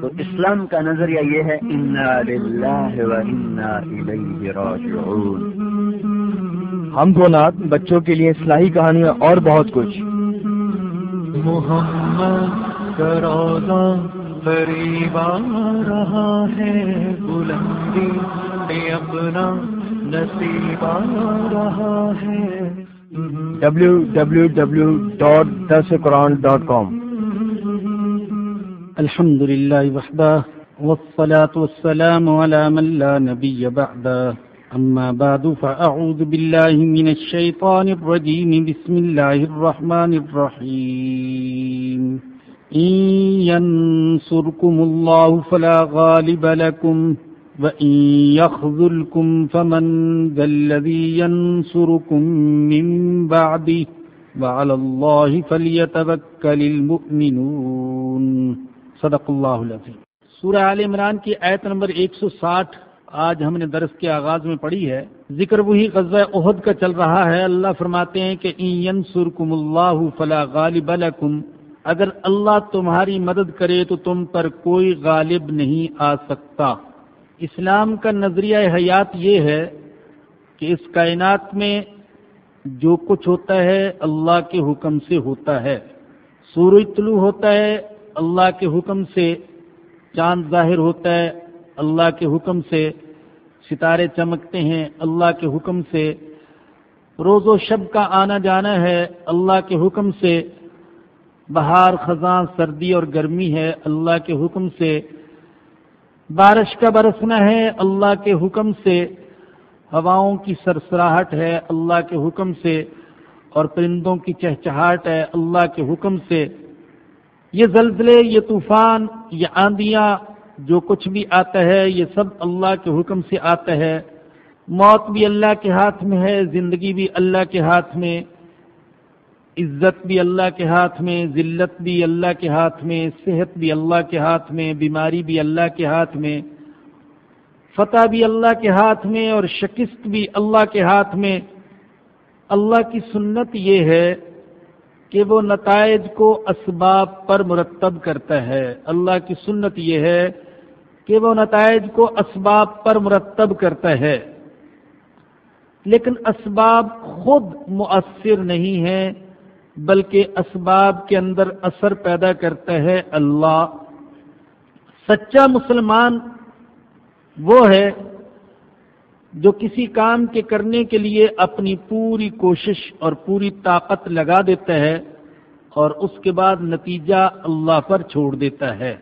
تو اسلام کا نظریہ یہ ہے ہم دو نات بچوں کے لیے اصلاحی کہانیاں اور بہت کچھ۔ محمد قریب آ رہا ہے بلندی اپنا نصیب آ رہا ہے۔ ڈبلو الحمد لله وحده، والصلاة والسلام على من لا نبي بعده. أما بعد، فأعوذ بالله من الشيطان الرجيم. بسم الله الرحمن الرحيم. إن ينصركم الله فلا غالب لكم، وإن يخذلكم فمن ذا الذي ينصركم من بعده. وعلى الله فليتبكل المؤمنون. صدق اللہ العظیم۔ سورہ عال عمران کی آیت نمبر 160 آج ہم نے درس کے آغاز میں پڑھی ہے۔ ذکر وہی غزوہ عہد کا چل رہا ہے۔ اللہ فرماتے ہیں کہ ینصرکم اللہ فلا غالب لکم۔ اگر اللہ تمہاری مدد کرے تو تم پر کوئی غالب نہیں آ سکتا۔ اسلام کا نظریہ حیات یہ ہے کہ اس کائنات میں جو کچھ ہوتا ہے اللہ کے حکم سے ہوتا ہے۔ سورج طلوع ہوتا ہے اللہ کے حکم سے چاند ظاہر ہوتا ہے، اللہ کے حکم سے ستارے چمکتے ہیں، اللہ کے حکم سے روز و شب کا آنا جانا ہے، اللہ کے حکم سے بہار، خزاں، سردی اور گرمی ہے، اللہ کے حکم سے بارش کا برسنا ہے، اللہ کے حکم سے ہواؤں کی سرسراہٹ ہے، اللہ کے حکم سے اور پرندوں کی چہچہاٹ ہے، اللہ کے حکم سے یہ زلزلے، یہ طوفان، یہ آندیاں، جو کچھ بھی آتا ہے، یہ سب اللہ کے حکم سے آتا ہے۔ موت بھی اللہ کے ہاتھ میں ہے، زندگی بھی اللہ کے ہاتھ میں۔ عزت بھی اللہ کے ہاتھ میں، ذلت بھی اللہ کے ہاتھ میں، صحت بھی اللہ کے ہاتھ میں، بیماری بھی اللہ کے ہاتھ میں۔ فتح بھی اللہ کے ہاتھ میں اور شکست بھی اللہ کے ہاتھ میں۔ اللہ کی سنت یہ ہے کہ وہ نتائج کو اسباب پر مرتب کرتا ہے۔ اللہ کی سنت یہ ہے کہ وہ نتائج کو اسباب پر مرتب کرتا ہے۔ لیکن اسباب خود مؤثر نہیں ہے بلکہ اسباب کے اندر اثر پیدا کرتا ہے اللہ۔ سچا مسلمان وہ ہے جو کسی کام کے کرنے کے لیے اپنی پوری کوشش اور پوری طاقت لگا دیتا ہے اور اس کے بعد نتیجہ اللہ پر چھوڑ دیتا ہے۔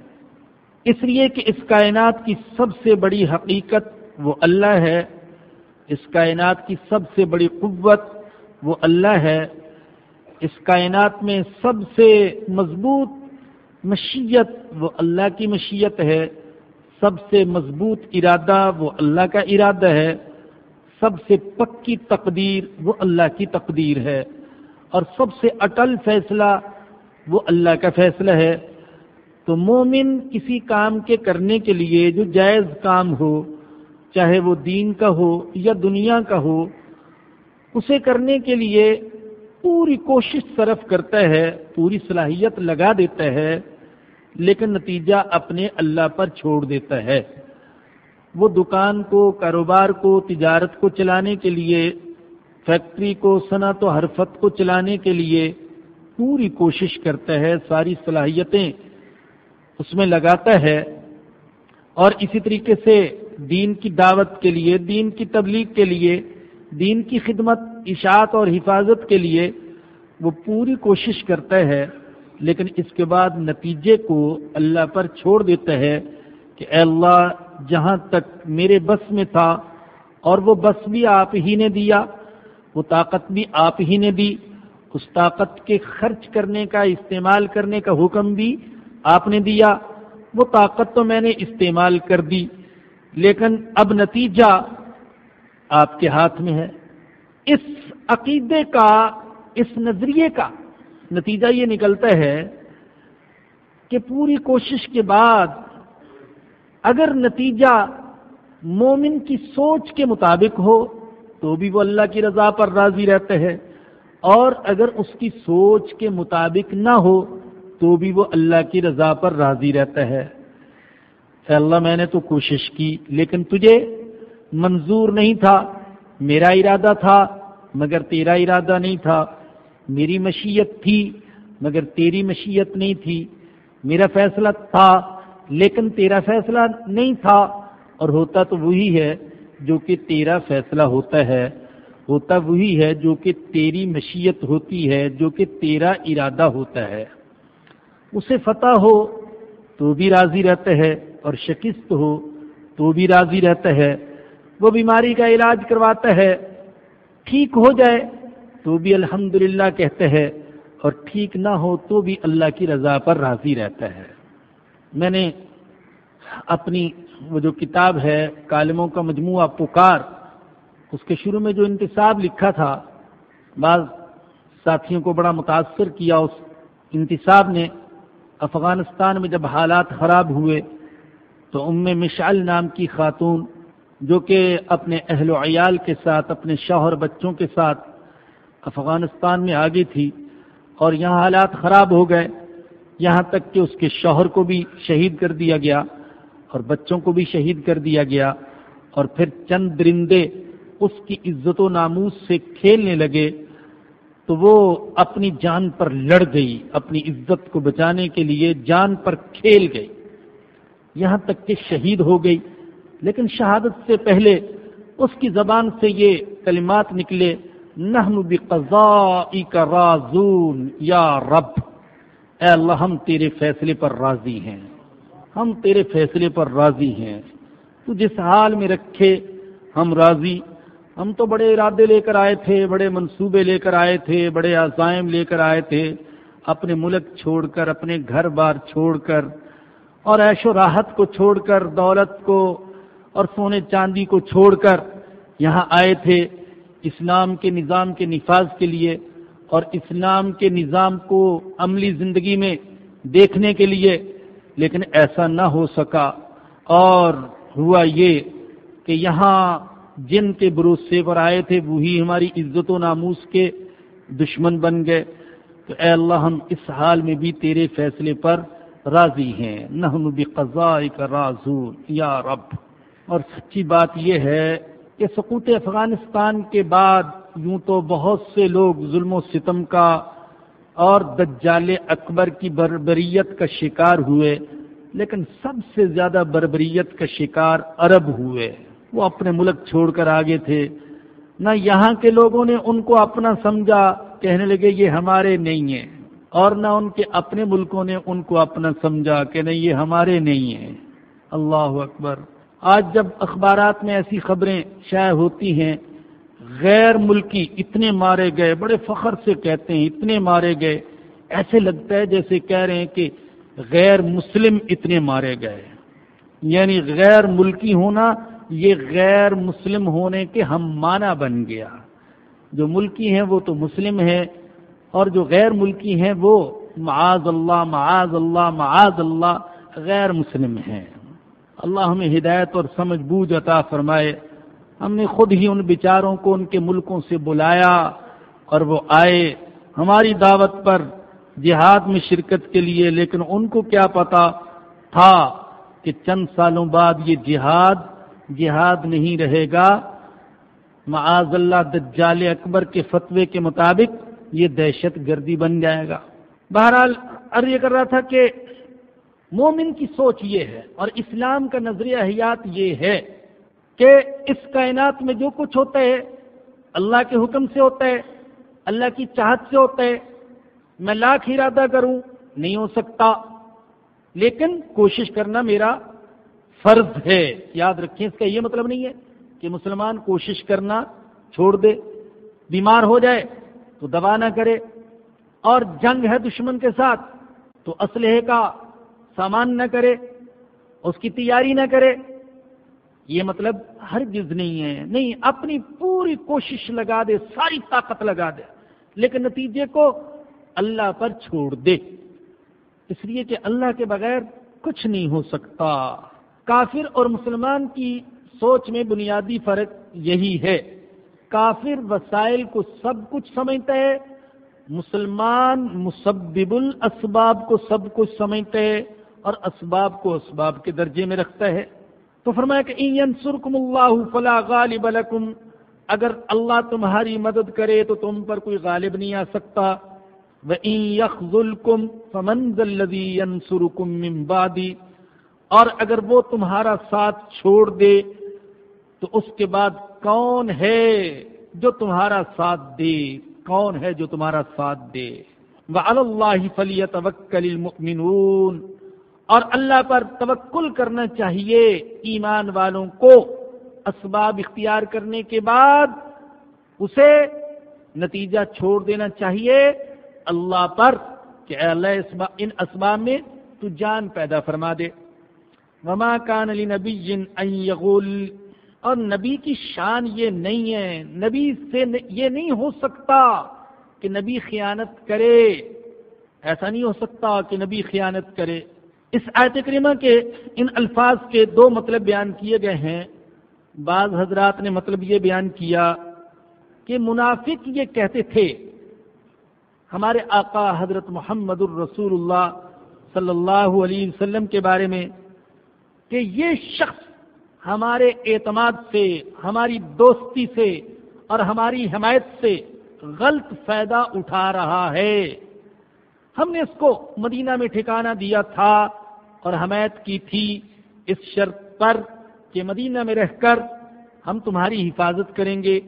اس لیے کہ اس کائنات کی سب سے بڑی حقیقت وہ اللہ ہے۔ اس کائنات کی سب سے بڑی قوت وہ اللہ ہے۔ اس کائنات میں سب سے مضبوط مشیت وہ اللہ کی مشیت ہے۔ سب سے مضبوط ارادہ وہ اللہ کا ارادہ ہے، سب سے پکی تقدیر وہ اللہ کی تقدیر ہے، اور سب سے اٹل فیصلہ وہ اللہ کا فیصلہ ہے۔ تو مومن کسی کام کے کرنے کے لیے جو جائز کام ہو، چاہے وہ دین کا ہو یا دنیا کا ہو، اسے کرنے کے لیے پوری کوشش صرف کرتا ہے، پوری صلاحیت لگا دیتا ہے۔ لیکن نتیجہ اپنے اللہ پر چھوڑ دیتا ہے۔ وہ دکان کو، کاروبار کو، تجارت کو چلانے کے لیے، فیکٹری کو، صنعت و حرفت کو چلانے کے لیے پوری کوشش کرتا ہے، ساری صلاحیتیں اس میں لگاتا ہے۔ اور اسی طریقے سے دین کی دعوت کے لیے، دین کی تبلیغ کے لیے، دین کی خدمت، اشاعت اور حفاظت کے لیے وہ پوری کوشش کرتا ہے۔ لیکن اس کے بعد نتیجے کو اللہ پر چھوڑ دیتا ہے کہ اے اللہ، جہاں تک میرے بس میں تھا اور وہ بس بھی آپ ہی نے دیا، وہ طاقت بھی آپ ہی نے دی، اس طاقت کے خرچ کرنے کا، استعمال کرنے کا حکم بھی آپ نے دیا، وہ طاقت تو میں نے استعمال کر دی، لیکن اب نتیجہ آپ کے ہاتھ میں ہے۔ اس عقیدے کا، اس نظریے کا نتیجہ یہ نکلتا ہے کہ پوری کوشش کے بعد اگر نتیجہ مومن کی سوچ کے مطابق ہو تو بھی وہ اللہ کی رضا پر راضی رہتے ہیں اور اگر اس کی سوچ کے مطابق نہ ہو تو بھی وہ اللہ کی رضا پر راضی رہتا ہے۔ اے اللہ، میں نے تو کوشش کی، لیکن تجھے منظور نہیں تھا، میرا ارادہ تھا، مگر تیرا ارادہ نہیں تھا۔ میری مشیت تھی، مگر تیری مشیت نہیں تھی۔ میرا فیصلہ تھا، لیکن تیرا فیصلہ نہیں تھا۔ اور ہوتا تو وہی ہے جو کہ تیرا فیصلہ ہوتا ہے۔ ہوتا وہی ہے جو کہ تیری مشیت ہوتی ہے، جو کہ تیرا ارادہ ہوتا ہے۔ اسے فتح ہو تو بھی راضی رہتا ہے، اور شکست ہو تو بھی راضی رہتا ہے۔ وہ بیماری کا علاج کرواتا ہے، ٹھیک ہو جائے تو بھی الحمد کہتے ہیں اور ٹھیک نہ ہو تو بھی اللہ کی رضا پر راضی رہتا ہے۔ میں نے اپنی وہ جو کتاب ہے، کالموں کا مجموعہ پکار، اس کے شروع میں جو انتصاب لکھا تھا، بعض ساتھیوں کو بڑا متاثر کیا، اس انتصاب نے افغانستان میں جب حالات خراب ہوئے تو ام مشعل نام کی خاتون، جو کہ اپنے اہل و عیال کے ساتھ، اپنے شوہر بچوں کے ساتھ افغانستان میں آگے تھی اور یہاں حالات خراب ہو گئے، یہاں تک کہ اس کے شوہر کو بھی شہید کر دیا گیا اور بچوں کو بھی شہید کر دیا گیا اور پھر چند درندے اس کی عزت و ناموس سے کھیلنے لگے تو وہ اپنی جان پر لڑ گئی، اپنی عزت کو بچانے کے لیے جان پر کھیل گئی۔ یہاں تک کہ شہید ہو گئی، لیکن شہادت سے پہلے اس کی زبان سے یہ کلمات نکلے نحن بقضائک رازون، یا رب، اے اللہ، ہم تیرے فیصلے پر راضی ہیں۔ ہم تیرے فیصلے پر راضی ہیں۔ تو جس حال میں رکھے، ہم راضی۔ ہم تو بڑے ارادے لے کر آئے تھے، بڑے منصوبے لے کر آئے تھے، بڑے عزائم لے کر آئے تھے۔ اپنے ملک چھوڑ کر، اپنے گھر بار چھوڑ کر، اور عیش و راحت کو چھوڑ کر، دولت کو اور سونے چاندی کو چھوڑ کر یہاں آئے تھے۔ اسلام کے نظام کے نفاذ کے لیے اور اسلام کے نظام کو عملی زندگی میں دیکھنے کے لیے، لیکن ایسا نہ ہو سکا۔ اور ہوا یہ کہ یہاں جن کے بھروسے پر آئے تھے، وہی ہماری عزت و ناموس کے دشمن بن گئے۔ تو اے اللہ، ہم اس حال میں بھی تیرے فیصلے پر راضی ہیں۔ نہ رازون یا رب۔ اور سچی بات یہ ہے کہ سقوط افغانستان کے بعد یوں تو بہت سے لوگ ظلم و ستم کا اور دجال اکبر کی بربریت کا شکار ہوئے، لیکن سب سے زیادہ بربریت کا شکار عرب ہوئے۔ وہ اپنے ملک چھوڑ کر آگے تھے۔ نہ یہاں کے لوگوں نے ان کو اپنا سمجھا، کہنے لگے یہ ہمارے نہیں ہیں۔ اور نہ ان کے اپنے ملکوں نے ان کو اپنا سمجھا، کہ نہیں، یہ ہمارے نہیں ہیں۔ اللہ اکبر۔ آج جب اخبارات میں ایسی خبریں شائع ہوتی ہیں، غیر ملکی اتنے مارے گئے، بڑے فخر سے کہتے ہیں، اتنے مارے گئے، ایسے لگتا ہے جیسے کہہ رہے ہیں کہ غیر مسلم اتنے مارے گئے۔ یعنی غیر ملکی ہونا، یہ غیر مسلم ہونے کے ہم مانا بن گیا۔ جو ملکی ہیں وہ تو مسلم ہیں، اور جو غیر ملکی ہیں وہ معاذ اللہ معاذ اللہ معاذ اللہ، غیر مسلم ہیں۔ اللہ ہمیں ہدایت اور سمجھ بوجھ عطا فرمائے۔ ہم نے خود ہی ان بیچاروں کو ان کے ملکوں سے بلایا اور وہ آئے ہماری دعوت پر جہاد میں شرکت کے لیے، لیکن ان کو کیا پتا تھا کہ چند سالوں بعد یہ جہاد جہاد نہیں رہے گا۔ معاذ اللہ دجال اکبر کے فتوے کے مطابق یہ دہشت گردی بن جائے گا۔ بہرحال عرض یہ کر رہا تھا کہ مومن کی سوچ یہ ہے اور اسلام کا نظریہ حیات یہ ہے کہ اس کائنات میں جو کچھ ہوتا ہے، اللہ کے حکم سے ہوتا ہے، اللہ کی چاہت سے ہوتا ہے، میں لاکھ ارادہ کروں، نہیں ہو سکتا۔ لیکن کوشش کرنا میرا فرض ہے۔ یاد رکھیں، اس کا یہ مطلب نہیں ہے کہ مسلمان کوشش کرنا چھوڑ دے، بیمار ہو جائے تو دبا نہ کرے۔ اور جنگ ہے دشمن کے ساتھ، تو اسلحے کا سامان نہ کرے، اس کی تیاری نہ کرے۔ یہ مطلب ہر جز نہیں ہے۔ نہیں، اپنی پوری کوشش لگا دے، ساری طاقت لگا دے۔ لیکن نتیجے کو اللہ پر چھوڑ دے۔ اس لیے کہ اللہ کے بغیر کچھ نہیں ہو سکتا۔ کافر اور مسلمان کی سوچ میں بنیادی فرق یہی ہے۔ کافر وسائل کو سب کچھ سمجھتا ہے، مسلمان مسبب الاسباب کو سب کچھ سمجھتا ہے۔ اور اسباب کو اسباب کے درجے میں رکھتا ہے۔ تو فرمایا کہ سرکم اللہ فلا غالب لکم۔ اگر اللہ تمہاری مدد کرے تو تم پر کوئی غالب نہیں آ سکتا۔ وَإِن فَمَنْ الَّذِي يَنْصُرُكُم مِّن بَعْدِ۔ اور اگر وہ تمہارا ساتھ چھوڑ دے تو اس کے بعد کون ہے جو تمہارا ساتھ دے؟ کون ہے جو تمہارا ساتھ دے؟ وَعَلَى اللَّهِ فَلْيَتَوَكَّلِ الْمُؤْمِنُونَ۔ اور اللہ پر توکل کرنا چاہیے ایمان والوں کو اسباب اختیار کرنے کے بعد اسے نتیجہ چھوڑ دینا چاہیے اللہ پر کہ اے اللہ ان اسباب میں تو جان پیدا فرما دے۔ وما کان علی نبی یغول۔ اور نبی کی شان یہ نہیں ہے۔ نبی سے یہ نہیں ہو سکتا کہ نبی خیانت کرے۔ ایسا نہیں ہو سکتا کہ نبی خیانت کرے۔ اس آیت کریمہ کے ان الفاظ کے دو مطلب بیان کیے گئے ہیں۔ بعض حضرات نے مطلب یہ بیان کیا کہ منافق یہ کہتے تھے، ہمارے آقا حضرت محمد الرسول اللہ صلی اللہ علیہ وسلم کے بارے میں کہ یہ شخص ہمارے اعتماد سے، ہماری دوستی سے اور ہماری حمایت سے غلط فائدہ اٹھا رہا ہے۔ ہم نے اس کو مدینہ میں ٹھکانہ دیا تھا اور حمایت کی تھی اس شرط پر کہ مدینہ میں رہ کر ہم تمہاری حفاظت کریں گے۔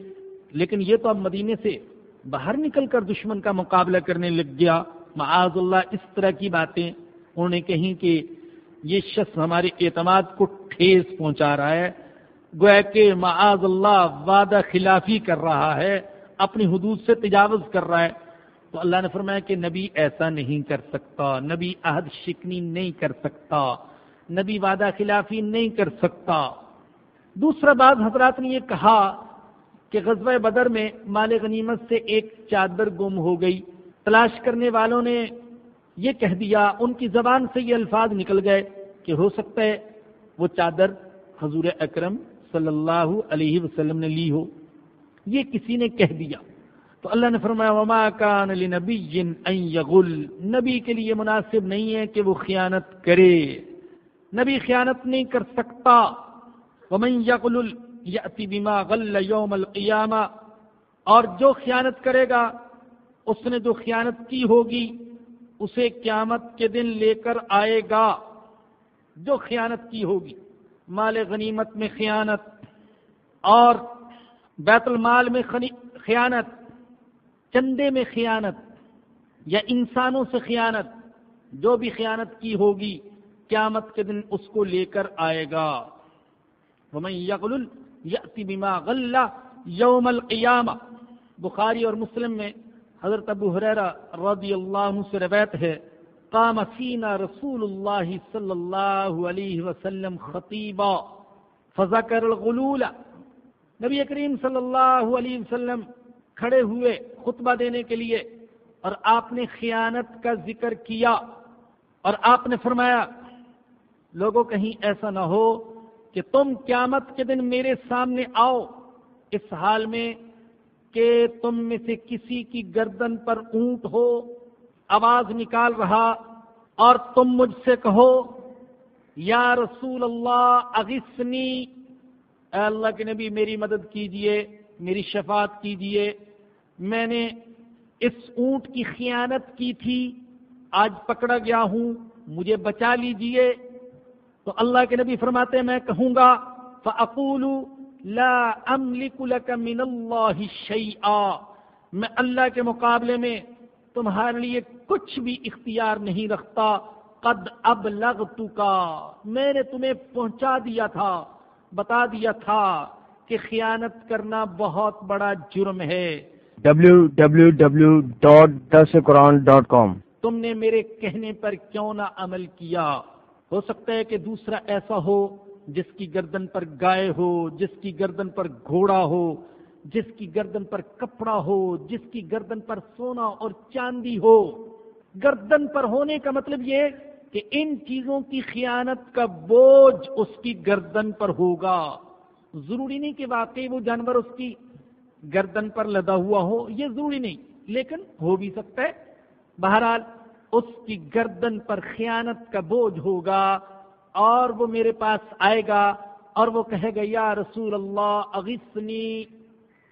لیکن یہ تو اب مدینے سے باہر نکل کر دشمن کا مقابلہ کرنے لگ گیا۔ معاذ اللہ، اس طرح کی باتیں انہوں نے کہیں کہ یہ شخص ہمارے اعتماد کو ٹھیس پہنچا رہا ہے۔ گویا کہ معاذ اللہ وعدہ خلافی کر رہا ہے، اپنی حدود سے تجاوز کر رہا ہے۔ تو اللہ نے فرمایا کہ نبی ایسا نہیں کر سکتا، نبی عہد شکنی نہیں کر سکتا، نبی وعدہ خلافی نہیں کر سکتا۔ دوسرا بات حضرات نے یہ کہا کہ غزوہ بدر میں مال غنیمت سے ایک چادر گم ہو گئی۔ تلاش کرنے والوں نے یہ کہہ دیا، ان کی زبان سے یہ الفاظ نکل گئے کہ ہو سکتا ہے وہ چادر حضور اکرم صلی اللہ علیہ وسلم نے لی ہو۔ یہ کسی نے کہہ دیا۔ تو اللہ نے فرمایا، وما کان لنبی ان یغل نبی کے لیے مناسب نہیں ہے کہ وہ خیانت کرے۔ نبی خیانت نہیں کر سکتا۔ ومن یغل یاتی بما غل یوم القیامہ اور جو خیانت کرے گا، اس نے جو خیانت کی ہوگی، اسے قیامت کے دن لے کر آئے گا۔ جو خیانت کی ہوگی، مال غنیمت میں خیانت اور بیت المال میں خیانت۔ چندے میں خیانت یا انسانوں سے خیانت، جو بھی خیانت کی ہوگی، قیامت کے دن اس کو لے کر آئے گا۔ بما غل یوم القیامہ بخاری اور مسلم میں حضرت ابو حریرہ رضی اللہ عنہ سے روایت ہے، قام فینا رسول اللہ صلی اللہ علیہ وسلم خطیبا فذکر الغلول۔ نبی کریم صلی اللہ علیہ وسلم کھڑے ہوئے خطبہ دینے کے لیے اور آپ نے خیانت کا ذکر کیا اور آپ نے فرمایا، لوگوں، کہیں ایسا نہ ہو کہ تم قیامت کے دن میرے سامنے آؤ اس حال میں کہ تم میں سے کسی کی گردن پر اونٹ ہو، آواز نکال رہا اور تم مجھ سے کہو، یا رسول اللہ اغسنی اے اللہ کے نبی، میری مدد کیجیے۔ میری شفاعت کیجیے میں نے اس اونٹ کی خیانت کی تھی، آج پکڑا گیا ہوں، مجھے بچا لیجیے تو اللہ کے نبی فرماتے میں کہوں گا فعقول لا املک لك من اللہ شیئا میں اللہ کے مقابلے میں تمہارے لیے کچھ بھی اختیار نہیں رکھتا۔ قد اب لگ میں نے تمہیں پہنچا دیا تھا، بتا دیا تھا۔ کہ خیانت کرنا بہت بڑا جرم ہے۔ www.dasquran.com تم نے میرے کہنے پر کیوں نہ عمل کیا؟ ہو سکتا ہے کہ دوسرا ایسا ہو جس کی گردن پر گائے ہو جس کی گردن پر گھوڑا ہو جس کی گردن پر کپڑا ہو جس کی گردن پر سونا اور چاندی ہو۔ گردن پر ہونے کا مطلب یہ کہ ان چیزوں کی خیانت کا بوجھ اس کی گردن پر ہوگا۔ ضروری نہیں کہ واقعی وہ جانور اس کی گردن پر لدا ہوا ہو، یہ ضروری نہیں، لیکن ہو بھی سکتا ہے۔ بہرحال، اس کی گردن پر خیانت کا بوجھ ہوگا اور وہ میرے پاس آئے گا اور وہ کہے گا، یا رسول اللہ اغسنی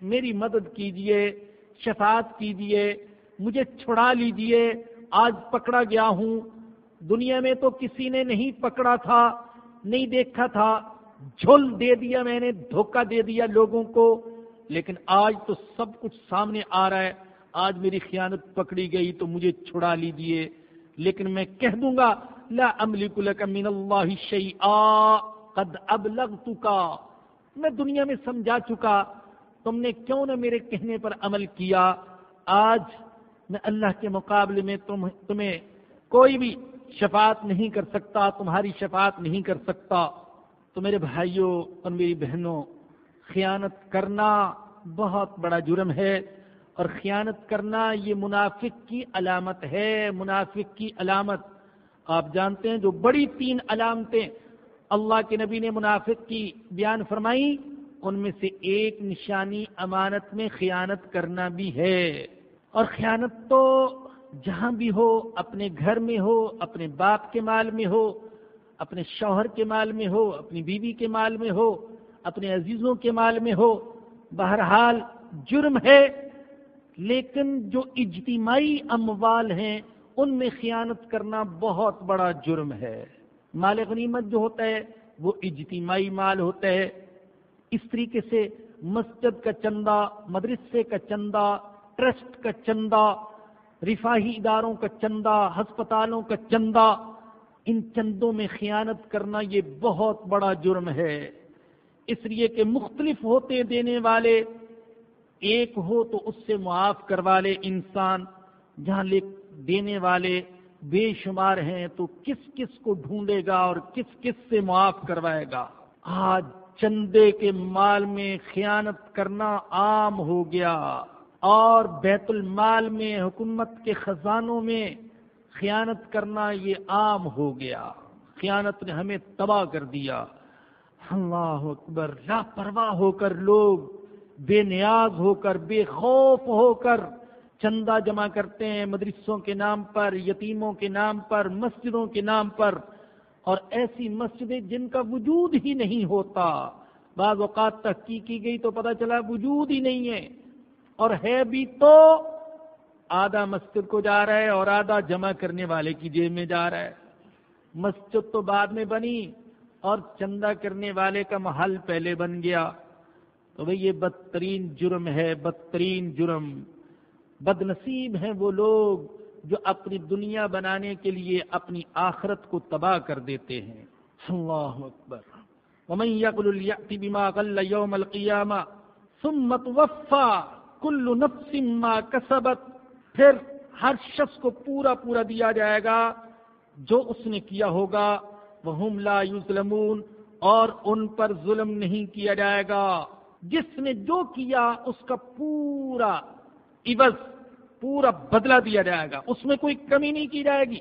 میری مدد کیجیے، شفاعت کیجیے، مجھے چھڑا لیجیے، آج پکڑا گیا ہوں۔ دنیا میں تو کسی نے نہیں پکڑا تھا، نہیں دیکھا تھا۔ جھل دے دیا میں نے، دھوکہ دے دیا لوگوں کو۔ لیکن آج تو سب کچھ سامنے آ رہا ہے۔ آج میری خیانت پکڑی گئی تو مجھے چھڑا لیجیے۔ لیکن میں کہہ دوں گا، لا املک لک من اللہ شیئا قد ابلغتکا میں دنیا میں سمجھا چکا، تم نے کیوں نہ میرے کہنے پر عمل کیا؟ آج میں اللہ کے مقابلے میں تم، تمہیں کوئی بھی شفاعت نہیں کر سکتا، تمہاری شفاعت نہیں کر سکتا۔ تو میرے بھائیوں اور میری بہنوں، خیانت کرنا بہت بڑا جرم ہے اور خیانت کرنا یہ منافق کی علامت ہے، منافق کی علامت۔ آپ جانتے ہیں جو بڑی تین علامتیں اللہ کے نبی نے منافق کی بیان فرمائی، ان میں سے ایک نشانی امانت میں خیانت کرنا بھی ہے۔ اور خیانت تو جہاں بھی ہو، اپنے گھر میں ہو، اپنے باپ کے مال میں ہو اپنے شوہر کے مال میں ہو، اپنی بیوی کے مال میں ہو، اپنے عزیزوں کے مال میں ہو، بہرحال جرم ہے، لیکن جو اجتماعی اموال ہیں، ان میں خیانت کرنا بہت بڑا جرم ہے۔ مال غنیمت جو ہوتا ہے، وہ اجتماعی مال ہوتا ہے۔ اس طریقے سے مسجد کا چندہ، مدرسے کا چندہ، ٹرسٹ کا چندہ، رفاہی اداروں کا چندہ، ہسپتالوں کا چندہ ان چندوں میں خیانت کرنا یہ بہت بڑا جرم ہے۔ اس لیے کہ مختلف ہوتے دینے والے، ایک ہو تو اس سے معاف کروا لے انسان۔ جہاں لے دینے والے بے شمار ہیں تو کس کس کو ڈھونڈے گا اور کس کس سے معاف کروائے گا۔ آج چندے کے مال میں خیانت کرنا عام ہو گیا۔ اور بیت المال میں، حکومت کے خزانوں میں خیانت کرنا یہ عام ہو گیا۔ خیانت نے ہمیں تباہ کر دیا۔ اللہ اکبر، لاپرواہ ہو کر لوگ، بے نیاز ہو کر، بے خوف ہو کر چندہ جمع کرتے ہیں مدرسوں کے نام پر، یتیموں کے نام پر، مسجدوں کے نام پر۔ اور ایسی مسجدیں جن کا وجود ہی نہیں ہوتا، بعض اوقات تحقیق کی گئی تو پتہ چلا وجود ہی نہیں ہے۔ اور ہے بھی تو آدھا مسجد کو جا رہا ہے اور آدھا جمع کرنے والے کی جیب میں جا رہا ہے۔ مسجد تو بعد میں بنی اور چندہ کرنے والے کا محل پہلے بن گیا۔ تو بھئی یہ بدترین جرم ہے، بدترین جرم۔ بد نصیب ہیں وہ لوگ جو اپنی دنیا بنانے کے لیے اپنی آخرت کو تباہ کر دیتے ہیں۔ اللہ اکبر۔ ومن يقل يأتي بما قل يوم القيامة ثم توفى كل نفس ما كسبت پھر ہر شخص کو پورا پورا دیا جائے گا۔ جو اس نے کیا ہوگا، وہم لا یظلمون، اور ان پر ظلم نہیں کیا جائے گا۔ جس نے جو کیا، اس کا پورا عوض، پورا بدلہ دیا جائے گا۔ اس میں کوئی کمی نہیں کی جائے گی۔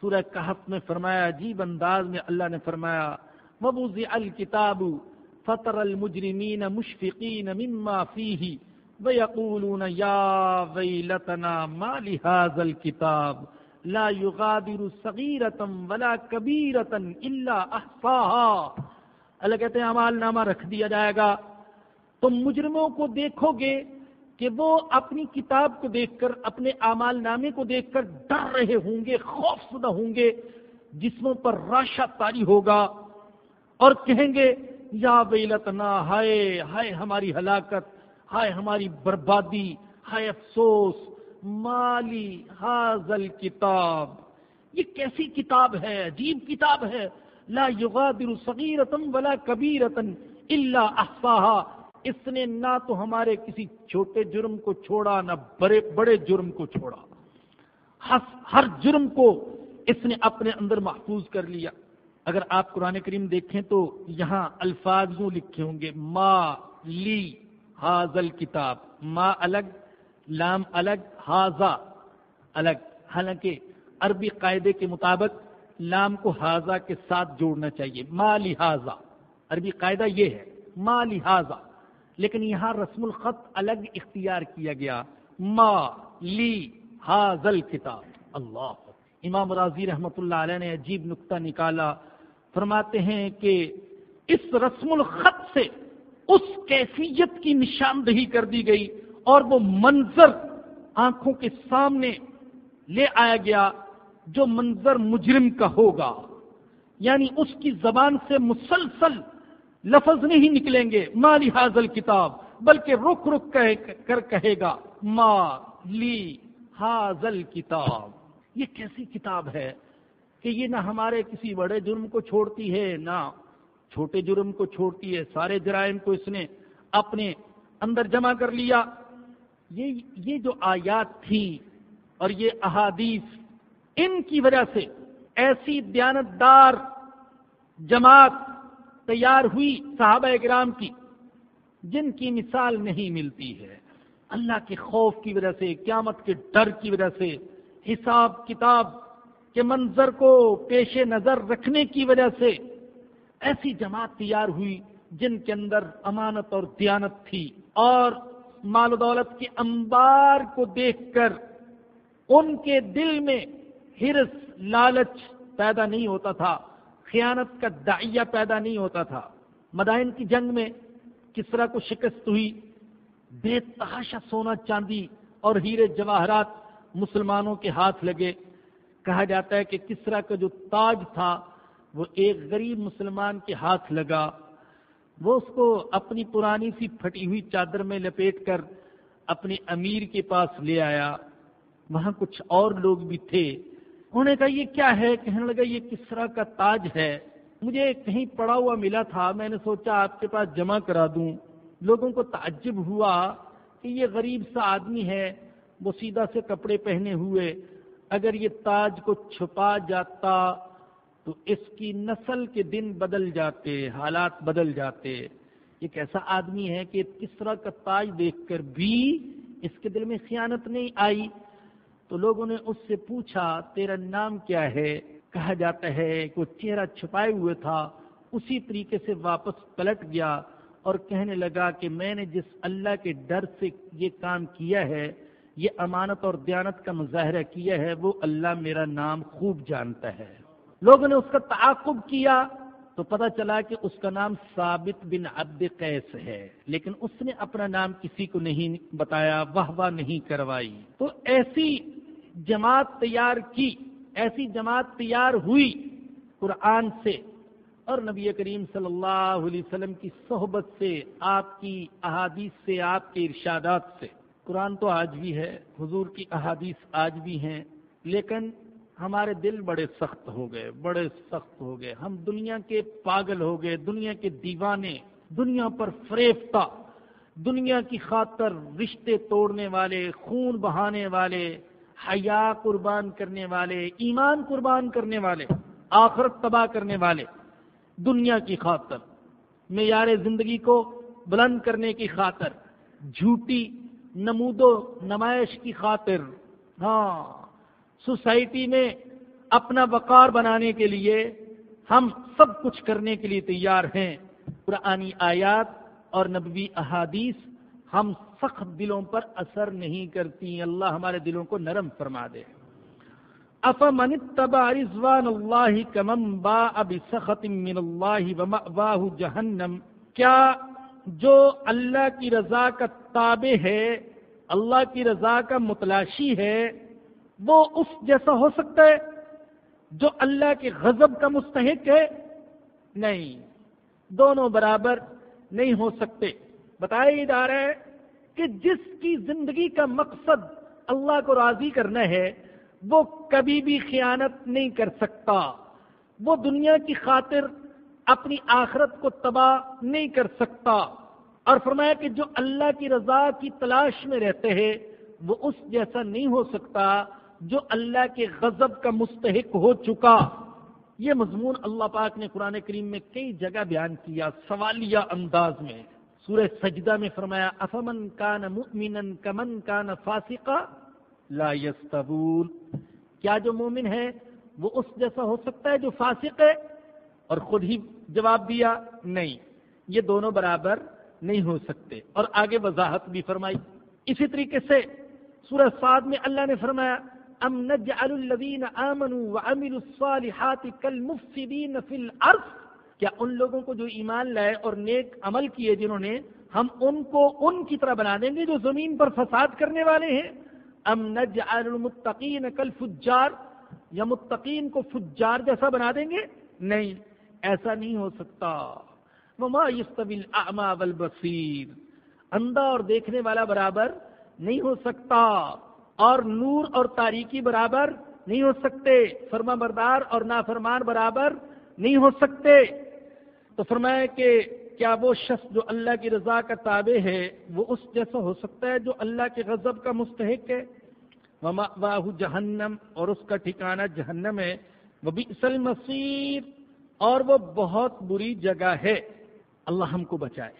سورہ کہف میں فرمایا، عجیب انداز میں اللہ نے فرمایا مبوز الکتاب فطر المجرمین مشفقین مما فیہ ویقولون یا ویلتنا ما لهذا الكتاب? لا یغادر صغیرتا ولا کبیرتا الا احصاها اللہ کہتے ہیں، عمال نامہ رکھ دیا جائے گا. تم مجرموں کو دیکھو گے کہ وہ اپنی کتاب کو دیکھ کر، اپنے اعمال نامے کو دیکھ کر ڈر رہے ہوں گے، خوف شدہ ہوں گے، جسموں پر راشا تاری ہوگا اور کہیں گے، یا ویلتنا، ہائے ہائے ہماری ہلاکت ہائے ہماری بربادی، ہائے افسوس، مالی حاضل کتاب۔ یہ کیسی کتاب ہے؟ عجیب کتاب ہے۔ لا یغادر صغیرتن ولا کبیرتن الا احصاها اس نے نہ تو ہمارے کسی چھوٹے جرم کو چھوڑا، نہ بڑے بڑے جرم کو چھوڑا۔ ہر جرم کو اس نے اپنے اندر محفوظ کر لیا۔ اگر آپ قرآن کریم دیکھیں تو یہاں الفاظ یوں لکھے ہوں گے، ما، لی۔ حاضل کتاب، ما الگ، لام الگ، حاضا الگ۔ حالانکہ عربی قاعدے کے مطابق لام کو حاضہ کے ساتھ جوڑنا چاہیے، ما لہذا عربی قاعدہ یہ ہے، ما لہذا لیکن یہاں رسم الخط الگ اختیار کیا گیا، ما لی حاضل کتاب۔ اللہ۔ امام راضی رحمت اللہ علیہ نے عجیب نقطہ نکالا، فرماتے ہیں کہ اس رسم الخط سے اس کیفیت کی نشاندہی کر دی گئی اور وہ منظر آنکھوں کے سامنے لے آیا گیا جو منظر مجرم کا ہوگا۔ یعنی اس کی زبان سے مسلسل لفظ نہیں نکلیں گے۔ مالی حاضل کتاب بلکہ رک رک کر کہے گا۔ ما لی حاضل کتاب یہ کیسی کتاب ہے کہ یہ نہ ہمارے کسی بڑے جرم کو چھوڑتی ہے، نہ چھوٹے جرم کو چھوڑتی ہے سارے جرائم کو اس نے اپنے اندر جمع کر لیا۔ یہ یہ جو آیات تھی اور یہ احادیث، ان کی وجہ سے ایسی دیانتدار جماعت تیار ہوئی صحابہ اکرام کی، جن کی مثال نہیں ملتی ہے۔ اللہ کے خوف کی وجہ سے، قیامت کے ڈر کی وجہ سے، حساب کتاب کے منظر کو پیش نظر رکھنے کی وجہ سے ایسی جماعت تیار ہوئی جن کے اندر امانت اور دیانت تھی اور مال و دولت کے انبار کو دیکھ کر ان کے دل میں ہرس لالچ پیدا نہیں ہوتا تھا، خیانت کا دائیا پیدا نہیں ہوتا تھا۔ مدائن کی جنگ میں کس طرح کو شکست ہوئی؟ بے تحاشا سونا چاندی اور ہیرے جواہرات مسلمانوں کے ہاتھ لگے۔ کہا جاتا ہے کہ کس طرح کا جو تاج تھا وہ ایک غریب مسلمان کے ہاتھ لگا، وہ اس کو اپنی پرانی سی پھٹی ہوئی چادر میں لپیٹ کر اپنے امیر کے پاس لے آیا۔ وہاں کچھ اور لوگ بھی تھے۔ انہوں نے کہا، یہ کیا ہے؟ کہنے لگا، یہ کس طرح کا تاج ہے؟ مجھے کہیں پڑا ہوا ملا تھا، میں نے سوچا آپ کے پاس جمع کرا دوں۔ لوگوں کو تعجب ہوا کہ یہ غریب سا آدمی ہے، وہ سیدھا سے کپڑے پہنے ہوئے، اگر یہ تاج کو چھپا جاتا تو اس کی نسل کے دن بدل جاتے، حالات بدل جاتے۔ ایک ایسا آدمی ہے کہ کس طرح کا تاج دیکھ کر بھی اس کے دل میں خیانت نہیں آئی۔ تو لوگوں نے اس سے پوچھا، تیرا نام کیا ہے؟ کہا جاتا ہے کہ وہ چہرہ چھپائے ہوئے تھا، اسی طریقے سے واپس پلٹ گیا اور کہنے لگا کہ میں نے جس اللہ کے ڈر سے یہ کام کیا ہے، یہ امانت اور دیانت کا مظاہرہ کیا ہے، وہ اللہ میرا نام خوب جانتا ہے۔ لوگوں نے اس کا تعاقب کیا تو پتا چلا کہ اس کا نام ثابت بن عبد قیس ہے، لیکن اس نے اپنا نام کسی کو نہیں بتایا واہ واہ نہیں کروائی۔ تو ایسی جماعت تیار کی، ایسی جماعت تیار ہوئی قرآن سے۔ اور نبی کریم صلی اللہ علیہ وسلم کی صحبت سے، آپ کی احادیث سے، آپ کے ارشادات سے۔ قرآن تو آج بھی ہے، حضور کی احادیث آج بھی ہیں، لیکن ہمارے دل بڑے سخت ہو گئے بڑے سخت ہو گئے ہم دنیا کے پاگل ہو گئے، دنیا کے دیوانے، دنیا پر فریفتہ، دنیا کی خاطر رشتے توڑنے والے، خون بہانے والے، حیا قربان کرنے والے، ایمان قربان کرنے والے، آخرت تباہ کرنے والے۔ دنیا کی خاطر، معیار زندگی کو بلند کرنے کی خاطر، جھوٹی نمود و نمائش کی خاطر۔ ہاں۔ سوسائٹی میں اپنا وقار بنانے کے لیے ہم سب کچھ کرنے کے لیے تیار ہیں۔ پرانی آیات اور نبوی احادیث ہم سخت دلوں پر اثر نہیں کرتی اللہ ہمارے دلوں کو نرم فرما دے۔ افمن اتبع رضوان اللہ کمم با اب سخت من اللہ ومأواہ جہنم۔ کیا جو اللہ کی رضا کا تابع ہے، اللہ کی رضا کا متلاشی ہے وہ اس جیسا ہو سکتا ہے جو اللہ کے غضب کا مستحق ہے؟ نہیں۔ دونوں برابر نہیں ہو سکتے۔ بتایا جا رہا ہے کہ جس کی زندگی کا مقصد اللہ کو راضی کرنا ہے، وہ کبھی بھی خیانت نہیں کر سکتا۔ وہ دنیا کی خاطر اپنی آخرت کو تباہ نہیں کر سکتا۔ اور فرمایا کہ جو اللہ کی رضا کی تلاش میں رہتے ہیں، وہ اس جیسا نہیں ہو سکتا جو اللہ کے غضب کا مستحق ہو چکا۔ یہ مضمون اللہ پاک نے قرآن کریم میں کئی جگہ بیان کیا، سوالیہ انداز میں۔ سورہ سجدہ میں فرمایا، افمن کان مؤمنا کمن کان فاسقا لا یستبون۔ کیا جو مومن ہے وہ اس جیسا ہو سکتا ہے جو فاسق ہے؟ اور خود ہی جواب دیا، نہیں۔ یہ دونوں برابر نہیں ہو سکتے۔ اور آگے وضاحت بھی فرمائی۔ اسی طریقے سے سورہ سعد میں اللہ نے فرمایا ام نجعل الذین آمنوا وعملوا الصالحات كالمفسدین فی الارض کیا ان لوگوں کو جو ایمان لائے اور نیک عمل کیے جنہوں نے، ہم ان کو ان کی طرح بنا دیں گے جو زمین پر فساد کرنے والے ہیں؟ ام نجعل المتقین کالفجار؟ یا متقین کو فجار جیسا بنا دیں گے؟ نہیں، ایسا نہیں ہو سکتا۔ وما يستوي الاعمى والبصير اندھا اور دیکھنے والا برابر نہیں ہو سکتا۔ اور نور اور تاریکی برابر نہیں ہو سکتے، فرما بردار اور نافرمان برابر نہیں ہو سکتے۔ تو فرمایا کہ کیا وہ شخص جو اللہ کی رضا کا تابع ہے، وہ اس جیسا ہو سکتا ہے جو اللہ کے غضب کا مستحق ہے؟ واہ جہنم اور اس کا ٹھکانہ جہنم ہے۔ وہ بھی اصل مسیر اور وہ بہت بری جگہ ہے۔ اللہ ہم کو بچائے۔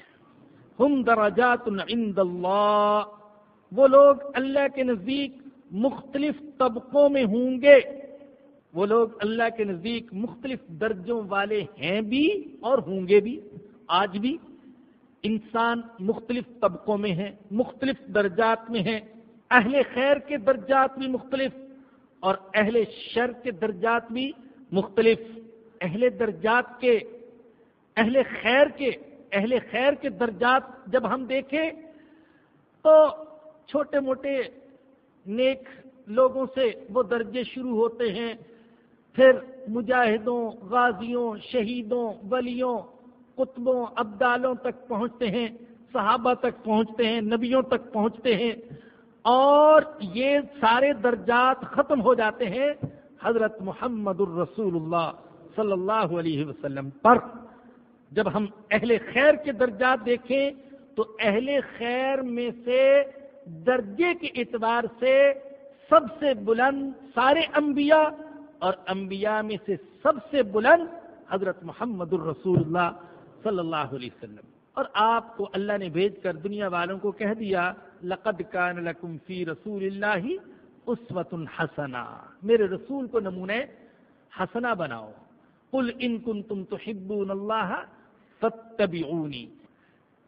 ہم دراجات عند اللہ وہ لوگ اللہ کے نزدیک مختلف طبقوں میں ہوں گے۔ وہ لوگ اللہ کے نزدیک مختلف درجوں والے ہیں بھی اور ہوں گے بھی۔ آج بھی انسان مختلف طبقوں میں ہیں، مختلف درجات میں ہیں۔ اہل خیر کے درجات بھی مختلف اور اہل شر کے درجات بھی مختلف۔ اہل درجات کے، اہل خیر کے، اہل خیر کے درجات جب ہم دیکھیں تو چھوٹے موٹے نیک لوگوں سے وہ درجے شروع ہوتے ہیں۔ پھر مجاہدوں، غازیوں، شہیدوں، ولیوں، قطبوں، ابدالوں تک پہنچتے ہیں، صحابہ تک پہنچتے ہیں، نبیوں تک پہنچتے ہیں۔ اور یہ سارے درجات ختم ہو جاتے ہیں حضرت محمد الرسول اللہ صلی اللہ علیہ وسلم پر۔ جب ہم اہل خیر کے درجات دیکھیں تو اہل خیر میں سے درجے کے اعتبار سے سب سے بلند سارے انبیاء اور انبیاء میں سے سب سے بلند حضرت محمد الرسول اللہ صلی اللہ علیہ وسلم۔ اور آپ کو اللہ نے بھیج کر دنیا والوں کو کہہ دیا، لقد کان لکم فی رسول اللہ اسوت حسنا۔ میرے رسول کو نمونے حسنا بناؤ۔ قل ان کنتم تحبون اللہ فتبعونی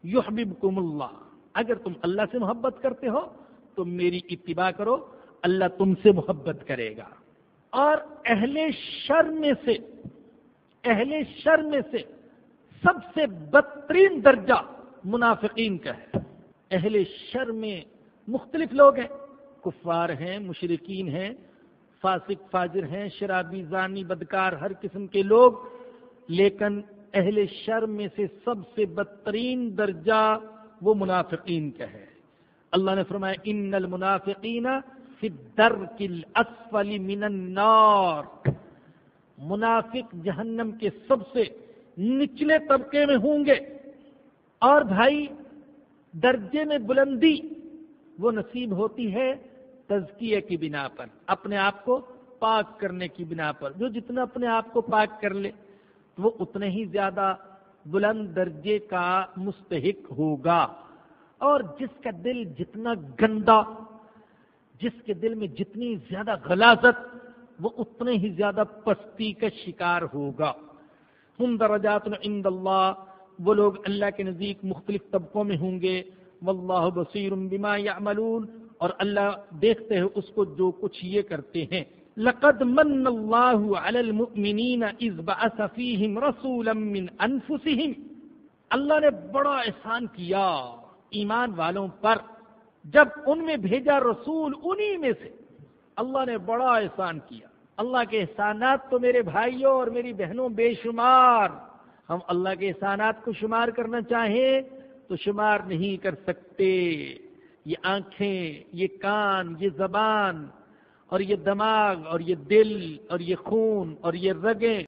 یحببکم اللہ۔ اگر تم اللہ سے محبت کرتے ہو تو میری اتباع کرو، اللہ تم سے محبت کرے گا۔ اور اہل شر میں سے، اہل شر میں سے سب سے بدترین درجہ منافقین کا ہے۔ اہل شر میں مختلف لوگ ہیں، کفار ہیں مشرقین ہیں، فاسق، فاجر ہیں، شرابی، زانی، بدکار، ہر قسم کے لوگ۔ لیکن اہل شر میں سے سب سے بدترین درجہ وہ منافقین کا ہے۔ اللہ نے فرمایا ان المنافقین فی الدرک الاسفل من النار۔ منافق جہنم کے سب سے نچلے طبقے میں ہوں گے۔ اور بھائی، درجے میں بلندی وہ نصیب ہوتی ہے تزکیے کی بنا پر، اپنے آپ کو پاک کرنے کی بنا پر۔ جو جتنا اپنے آپ کو پاک کر لے، وہ اتنے ہی زیادہ بلند درجے کا مستحق ہوگا۔ اور جس کا دل جتنا گندا، جس کے دل میں جتنی زیادہ غلازت، وہ اتنے ہی زیادہ پستی کا شکار ہوگا۔ ہم درجات عند اللہ، وہ لوگ اللہ کے نزدیک مختلف طبقوں میں ہوں گے۔ واللہ بصیر بما یعملون۔ اور اللہ دیکھتے ہیں اس کو جو کچھ یہ کرتے ہیں۔ لقد من الله على المؤمنين اذ بعث فيهم رسولا من انفسهم اللہ نے بڑا احسان کیا ایمان والوں پر۔ جب ان میں بھیجا رسول انہی میں سے، اللہ نے بڑا احسان کیا۔ اللہ کے احسانات تو میرے بھائیوں اور میری بہنوں بے شمار۔ ہم اللہ کے احسانات کو شمار کرنا چاہیں تو شمار نہیں کر سکتے۔ یہ آنکھیں، یہ کان، یہ زبان اور یہ دماغ اور یہ دل اور یہ خون اور یہ رگیں